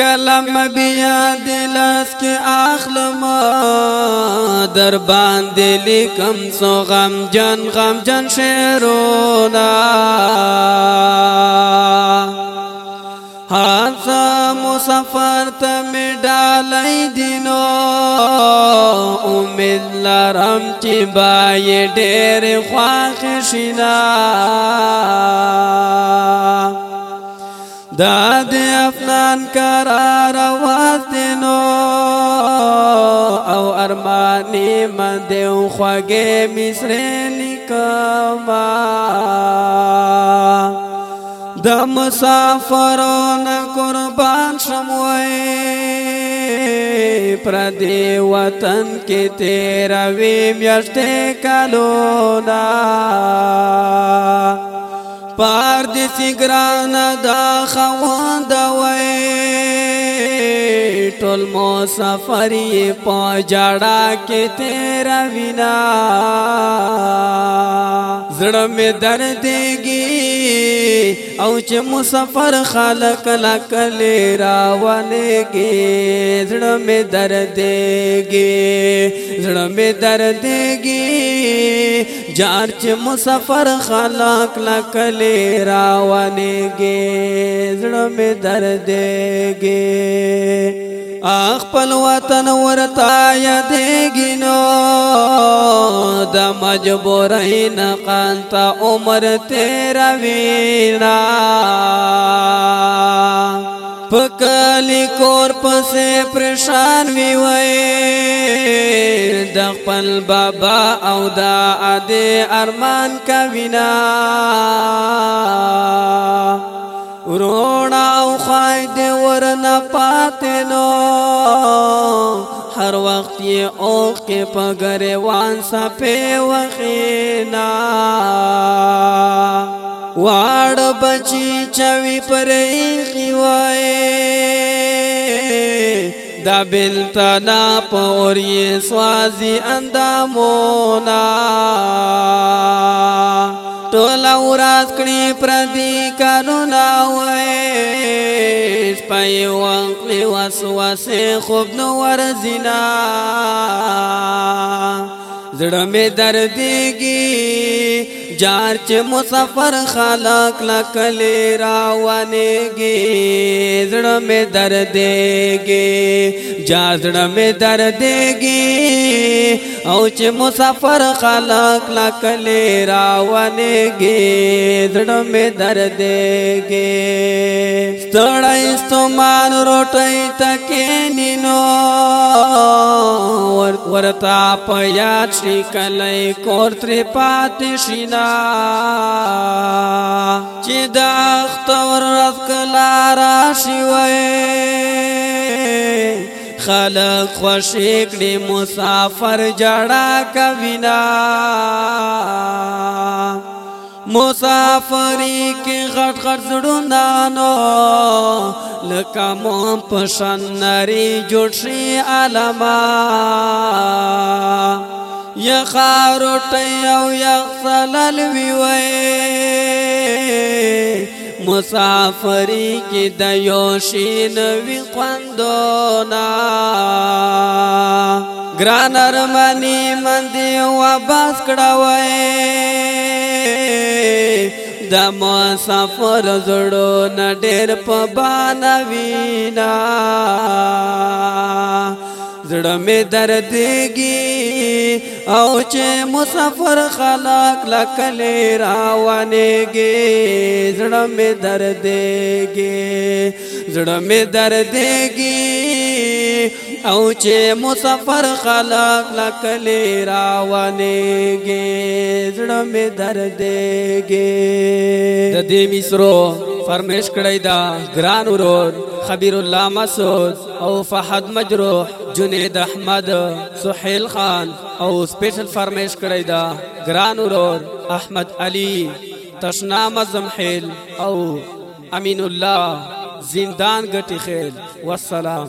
کلم بیا دلاس کې اخلم در باندې لیکم سو غم جن غم جن شعرونه هاذا مسافر ته می ډالې دینو امید لرم چې با یې ډېر خواخ شینه دا د افغان قرار واستنو او ارمانی من دیو خوږه مصر لیکما د مسافرون قربان شموي پر دې وطن کې تیروي میاشتې کالو نا پار دې سګران دا خوند وې ټول مو سفر یې پاجړا کې تیرا وینا زړه مې درد دیږي او چې مسافر خلق لا کلی راولېږي زړه مې دردېږي زړه مې دردېږي جار چې مسافر خلق لا کلی راولېږي زړه مې دردېږي خپل وطن ورتا یادېږي نو د مجبورین قانتا عمر تیرا وینا پکلی کور پسې پریشان وی وای د خپل بابا او د اده ارمان کا وینا ورونا او خای دې ورنا پاتنو هر وخت یې او کې پګره وان سپه وخینا واړ بچی چوي پرې خوای دا بل تنا پور یې سوازي اندامونا ټول اورات کړي پردي کرونا وای پي وانکلي وسوسه خوب نو ورزنا زړه مې درديږي جار چې مسافر خلق لکلی راوانېږي زړه مې درد دیږي جار زړه مې درد دیږي او چې مسافر خلق لا کلی راونه گی زړه می درد گی ستړی ستمان روټی تکینی نو ور ورتا په یاد شي کلی کور تر پات شینا چې دا اختر رات کلا راشي وای خلق خوشی کړي مسافر جڑا کوینا مسافری کې غټ غټ زړونه نو لکه مون پشن نری جوړ شي علما یا خاروټي او یا خلل وی وای مسافری کی د یوشی نوی قندونا گران ارمانی من دی و باس کڑوئے د مسافر زړو نه ډېر په بانا وینا زړه مې درد دیږي او چې مسافر خلق لکلې راوانېږي زړه مې دردېږي زړه مې دردېږي او چې مسافر خلق لکلې راوانېږي زړه مې دردېږي د دې مصرو فرمیش کړی دا ګران ورور خبیر الله مسعود او فحد مجروح جنید احمد سحیل خان او سپیشل فرمیش کړی دا ګران ورور احمد علی تشنا مزمحیل او امین الله زندان گٹی خیل والسلام